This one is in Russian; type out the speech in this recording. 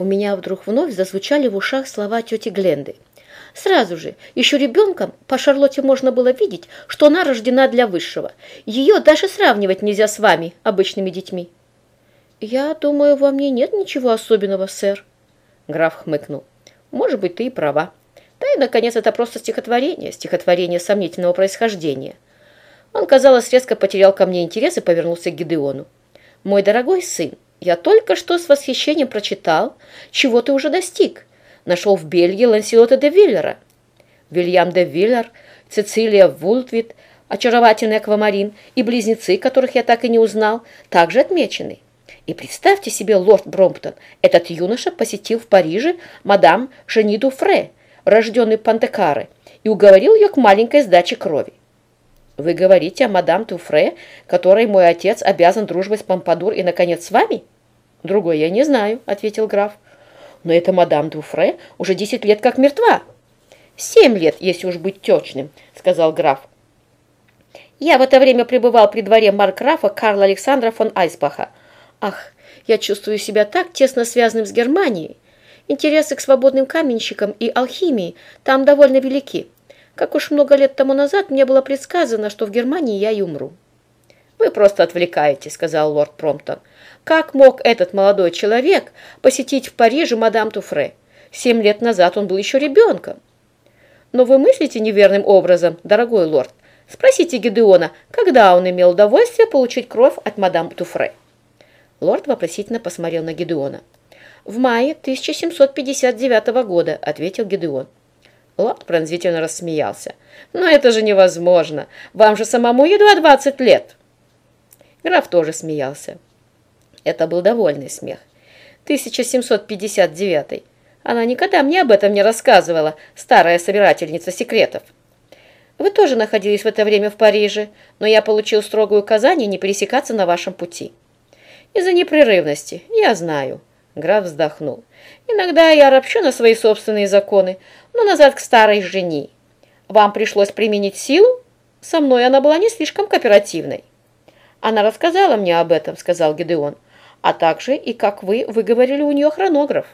У меня вдруг вновь зазвучали в ушах слова тети Гленды. Сразу же, еще ребенком, по Шарлотте можно было видеть, что она рождена для высшего. Ее даже сравнивать нельзя с вами, обычными детьми. «Я думаю, во мне нет ничего особенного, сэр». Граф хмыкнул. «Может быть, ты и права. Да и, наконец, это просто стихотворение, стихотворение сомнительного происхождения». Он, казалось, резко потерял ко мне интерес и повернулся к Гидеону. «Мой дорогой сын, я только что с восхищением прочитал, чего ты уже достиг. Нашел в Бельгии Ланселота де Виллера. Вильям де Виллер, Цицилия Вултвит, очаровательный аквамарин и близнецы, которых я так и не узнал, также отмечены. И представьте себе, лорд Бромптон, этот юноша посетил в Париже мадам Жениду Фре, рожденный Пантекары, и уговорил ее к маленькой сдаче крови. Вы говорите о мадам Туфре, которой мой отец обязан дружбой с Помпадур и, наконец, с вами? Другой я не знаю, ответил граф. Но эта мадам Туфре уже десять лет как мертва. Семь лет, если уж быть точным, сказал граф. Я в это время пребывал при дворе маркграфа Карла Александра фон Айсбаха. Ах, я чувствую себя так тесно связанным с Германией. Интересы к свободным каменщикам и алхимии там довольно велики. Как уж много лет тому назад мне было предсказано, что в Германии я и умру. «Вы просто отвлекаете», — сказал лорд Промптон. «Как мог этот молодой человек посетить в Париже мадам Туфре? Семь лет назад он был еще ребенком». «Но вы мыслите неверным образом, дорогой лорд. Спросите Гедеона, когда он имел удовольствие получить кровь от мадам Туфре». Лорд вопросительно посмотрел на Гедеона. «В мае 1759 года», — ответил Гедеон. Лорд пронзительно рассмеялся. «Но это же невозможно! Вам же самому едва двадцать лет!» Граф тоже смеялся. Это был довольный смех. 1759. Она никогда мне об этом не рассказывала, старая собирательница секретов. Вы тоже находились в это время в Париже, но я получил строгое указание не пересекаться на вашем пути. Из-за непрерывности, я знаю. Граф вздохнул. Иногда я ропщу на свои собственные законы, но назад к старой жене. Вам пришлось применить силу? Со мной она была не слишком кооперативной. Она рассказала мне об этом, сказал Гедеон, а также и как вы выговорили у нее хронограф.